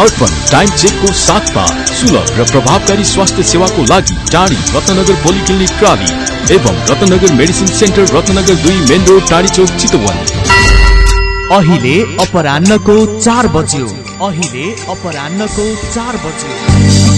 अर्पण time चेकको साथमा सुलभ र प्रभावकारी स्वास्थ्य सेवाको लागि टाढी रत्नगर पोलिक्लिनिक प्राली एवं रत्नगर मेडिसिन सेन्टर रत्नगर दुई मेन रोड टाढी चौक चितवन। अहिले अपरान्नको चार बज्यो। अहिले अपरान्नको चार बज्यो।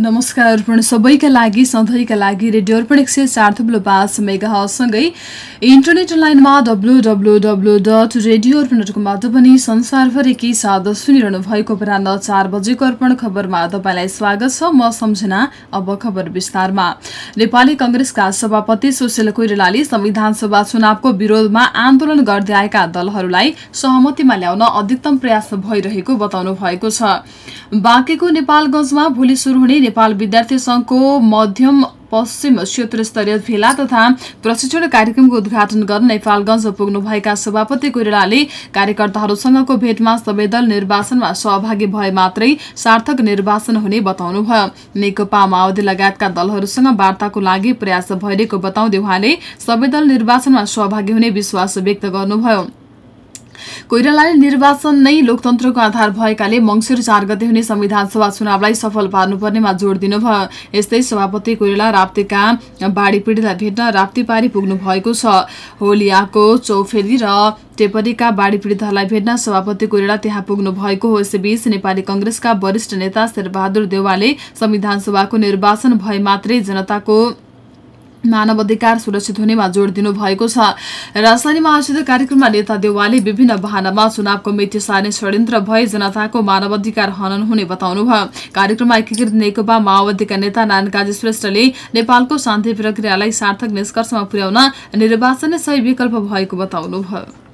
नमस्कार अर्पण सबैका लागि सधैँका लागि रेडियो अर्पण एक सय चार थुप्लो पाँच मेगासँगै इन्टरनेट लाइनमा W W W dot radio Arpan dot कमबाट पनि संसारभरिकै साथ सुनिरहनु भएको अपराह चार बजेको अर्पण खबरमा तपाईँलाई स्वागत छ म सम्झना अब खबर विस्तारमा। नेपाली कंग्रेसका सभापति सुशील कोइरालाले संविधान सभा चुनावको विरोधमा आन्दोलन गर्दै आएका दलहरूलाई सहमतिमा ल्याउन अधिकतम प्रयास भइरहेको बताउनु भएको छ। बाँकेको नेपालगंजमा भोलि शुरू हुने नेपाल विद्यार्थी संघको मध्यम पश्चिम क्षेत्र स्तरीय भेला तथा प्रशिक्षण कार्यक्रमको उद्घाटन गर्न नेपालगंज पुग्नुभएका सभापति कोइरालाले कार्यकर्ताहरूसँगको भेटमा सबै दल निर्वाचनमा सहभागी भए मात्रै सार्थक निर्वाचन हुने बताउनुभयो। नेकपा माओवादी लगायतका दलहरूसँग वार्ताको लागि प्रयास भइरहेको बताउँदै उहाँले सबै दल निर्वाचनमा सहभागी हुने विश्वास व्यक्त गर्नुभयो। कोइरालाले निर्वाचन नै लोकतन्त्रको आधार भएकाले मंगिर चार गते हुने संविधान सभा चुनावलाई सफल पार्नुपर्नेमा जोड़ दिनुभयो। यस्तै सभापति कोइराला राप्तीका बाढ़ी पीड़ितलाई भेट्न राप्तीपारी पुग्नु भएको छ। होलियाको चौफेली र टेपरीका बाढ़ी पीड़ितहरूलाई भेट्न सभापति कोइराला त्यहाँ पुग्नु भएको हो। यसैबीच नेपाली कंग्रेसका वरिष्ठ नेता शेरबहादुर देवालले संविधान सभाको निर्वाचन भए मात्रै जनताको मानव अधिकार सुरक्षित हुनेमा जोड़ दिनु भएको छ। राजधानीमा आयोजित कार्यक्रममा नेता देवालले विभिन्न वाहनामा चुनावको मेटी सार्ने षड्यन्त्र भए जनताको मानव अधिकार हनन हुने बताउनुभयो। कार्यक्रममा एकीकृत नेकपा माओवादीका नेता नारायण काजी श्रेष्ठले नेपालको शान्ति प्रक्रियालाई सार्थक निष्कर्षमा पुर्याउन निर्वाचन सही विकल्प भएको बताउनुभयो।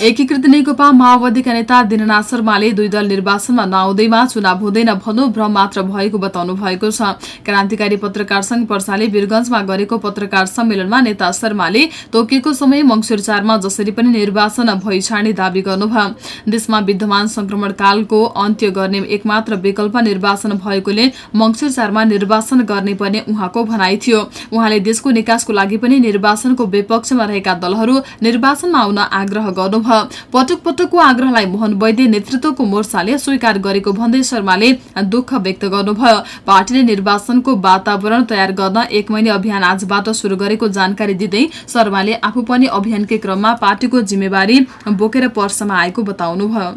एकीकृत नेकपा माओवादीका नेता दिननाथ शर्माले दुई दल निर्वाचनमा नआउँदैमा चुनाव हुँदैन भन्नु भ्रम मात्र भएको बताउनु भएको छ। क्रान्तिकारी पत्रकार संघ पर्साले वीरगंजमा गरेको पत्रकार सम्मेलनमा नेता शर्माले तोकिएको समय मंगिर चारमा जसरी पनि निर्वाचन भई छाड्ने दावी गर्नुभयो। देशमा विद्यमान संक्रमण कालको अन्त्य गर्ने एकमात्र विकल्प निर्वाचन भएकोले मंगिर चारमा निर्वाचन गर्ने पर्ने उहाँको भनाइ थियो। उहाँले देशको निकासको लागि पनि निर्वाचनको विपक्षमा रहेका दलहरू निर्वाचनमा आउन आग्रह गर्नुभयो। पटक पटकको आग्रहलाई मोहन वैद्य नेतृत्वको मोर्चाले स्वीकार गरेको भन्दै शर्माले दुःख व्यक्त गर्नुभयो। पार्टीले निर्वाचनको वातावरण तयार गर्न एक महिने अभियान आजबाट शुरू गरेको जानकारी दिँदै शर्माले आफू पनि अभियानकै क्रममा पार्टीको जिम्मेवारी बोकेर पर्समा आएको बताउनुभयो।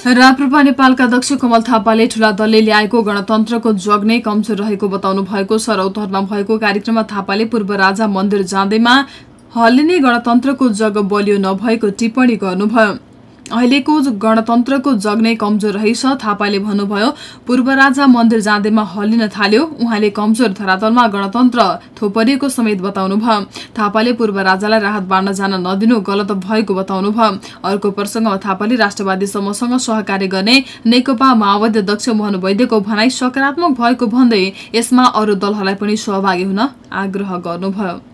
राप्रपा नेपालका अध्यक्ष कमल थापाले ठूला दलले ल्याएको गणतन्त्रको जग नै कमजोर रहेको बताउनु भएको छ रौतहटमा भएको कार्यक्रममा थापाले पूर्व राजा मन्दिर जाँदैमा हल्लिने गणतन्त्रको जग बलियो नभएको टिप्पणी गर्नुभयो। अहिलेको गणतन्त्रको जग नै कमजोर रहेछ। थापाले भन्नुभयो पूर्व राजा मन्दिर जाँदैमा हल्लिन थाल्यो। उहाँले कमजोर धरातलमा गणतन्त्र थोपरिएको समेत बताउनुभयो। थापाले पूर्व राजालाई राहत बाँड्न जान नदिनु गलत भएको बताउनुभयो। अर्को प्रसङ्गमा थापाले राष्ट्रवादी समूहसँग सहकार्य गर्ने नेकपा माओवादी अध्यक्ष मोहन वैद्यको भनाई सकारात्मक भएको भन्दै यसमा अरू दलहरूलाई पनि सहभागी हुन आग्रह गर्नुभयो।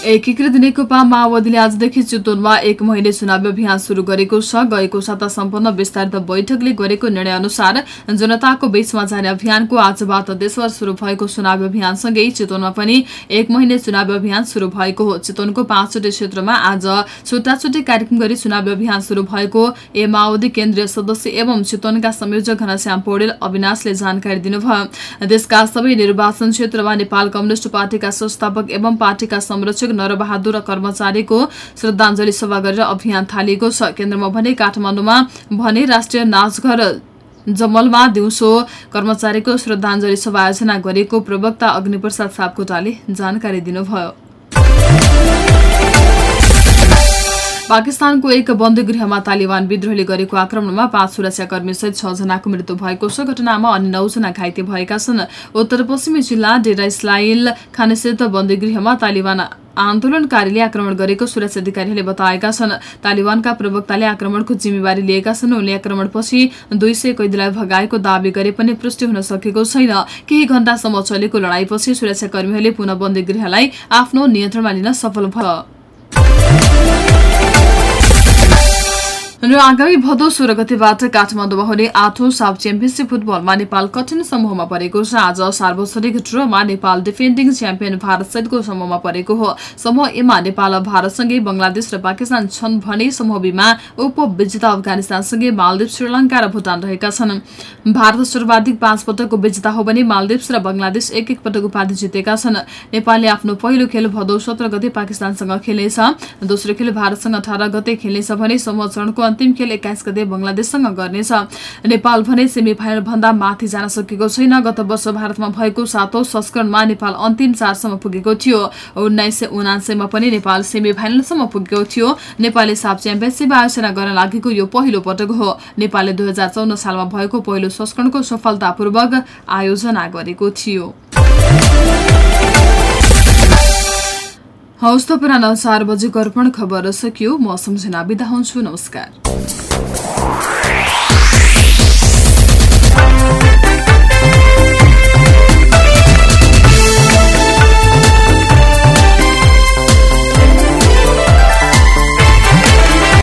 एकीकृत नेकपा माओवादीले आजदेखि चितवनमा एक महिने चुनावी अभियान शुरू गरेको छ। गएको साता सम्पन्न विस्तारित बैठकले गरेको निर्णय अनुसार जनताको बीचमा जाने अभियानको आजबाट देशभर शुरू भएको चुनावी अभियानसँगै चितवनमा पनि एक महिने चुनावी अभियान शुरू भएको हो। चितवनको पाँचवटै क्षेत्रमा आज छुट्टा छुट्टै कार्यक्रम गरी चुनावी अभियान शुरू भएको ए माओवादी केन्द्रीय सदस्य एवं चितवनका संयोजक घनश्याम पौडेल अविनाशले जानकारी दिनुभयो। देशका सबै निर्वाचन क्षेत्रमा नेपाल कम्युनिष्ट पार्टीका संस्थापक एवं पार्टीका संरक्षक नरबहादुर कर्मचारीको श्रद्धाञ्जली सभा गरेर अभियान थालिएको छ। केन्द्रमा भने काठमाडौँमा भने राष्ट्रिय नाचघर जमलमा दिउँसो कर्मचारीको श्रद्धाञ्जली सभा आयोजना गरेको प्रवक्ता अग्निप्रसाद सापकोटाले जानकारी दिनुभयो। पाकिस्तानको एक बन्दी गृहमा तालिबान विद्रोहले गरेको आक्रमणमा पाँच सुरक्षाकर्मी सहित छजनाको मृत्यु भएको छ। घटनामा अन्य नौजना घाइते भएका छन्। उत्तर पश्चिमी जिल्ला डेरा इस्लाइल खानेस्थित बन्दी गृहमा तालिबान आन्दोलनकारीले आक्रमण गरेको सुरक्षा अधिकारीहरूले बताएका छन्। तालिबानका प्रवक्ताले आक्रमणको जिम्मेवारी लिएका छन्। उनले आक्रमणपछि दुई सय कैदीलाई भगाएको दावी गरे पनि पुष्टि हुन सकेको छैन। केही घण्टासम्म चलेको लडाईपछि सुरक्षाकर्मीहरूले पुनः बन्दी गृहलाई आफ्नो नियन्त्रणमा लिन सफल भयो र आगामी भदौ सोह्र गतेबाट काठमाडौँमा हुने आठौं साफ च्याम्पियनसिप फुटबलमा नेपाल कठिन समूहमा परेको छ। आज सार्वजनिक ड्रमा नेपाल डिफेन्डिङ च्याम्पियन भारतसहितको समूहमा परेको हो। समूह एमा नेपाल भारतसँगै बंगलादेश र पाकिस्तान छन् भने समूह बीमा उपविजेता अफगानिस्तानसँगै मालदिव श्रीलंका र भूटान रहेका छन्। भारत सर्वाधिक पाँच पटकको विजेता हो भने मालदिप्स र बंगलादेश एक एक पटक उपाधि जितेका छन्। नेपालले आफ्नो पहिलो खेल भदौ सत्र गते पाकिस्तानसँग खेल्नेछ दोस्रो खेल भारतसँग अठार गते खेल्नेछ भने समूह चरणको अन्तिम खेल एक्काइस गते बंगलादेशसँग गर्नेछ नेपाल भने सेमी फाइनल भन्दा माथि जान सकेको छैन। गत वर्ष भारतमा भएको सातौं संस्करणमा नेपाल अन्तिम चारसम्म पुगेको थियो। उन्नाइस सय उनासयमा पनि नेपाल सेमी फाइनलसम्म पुगेको थियो। नेपालले साफ च्याम्पियनसिप आयोजना गर्न लागेको यो पहिलो पटक हो। नेपालले दुई सालमा भएको पहिलो संस्करणको सफलतापूर्वक आयोजना गरेको थियो। हौस् त पुरानो चार बजी अर्पण खबर सकियो। म सम्झना बिदा हुन्छु। नमस्कार।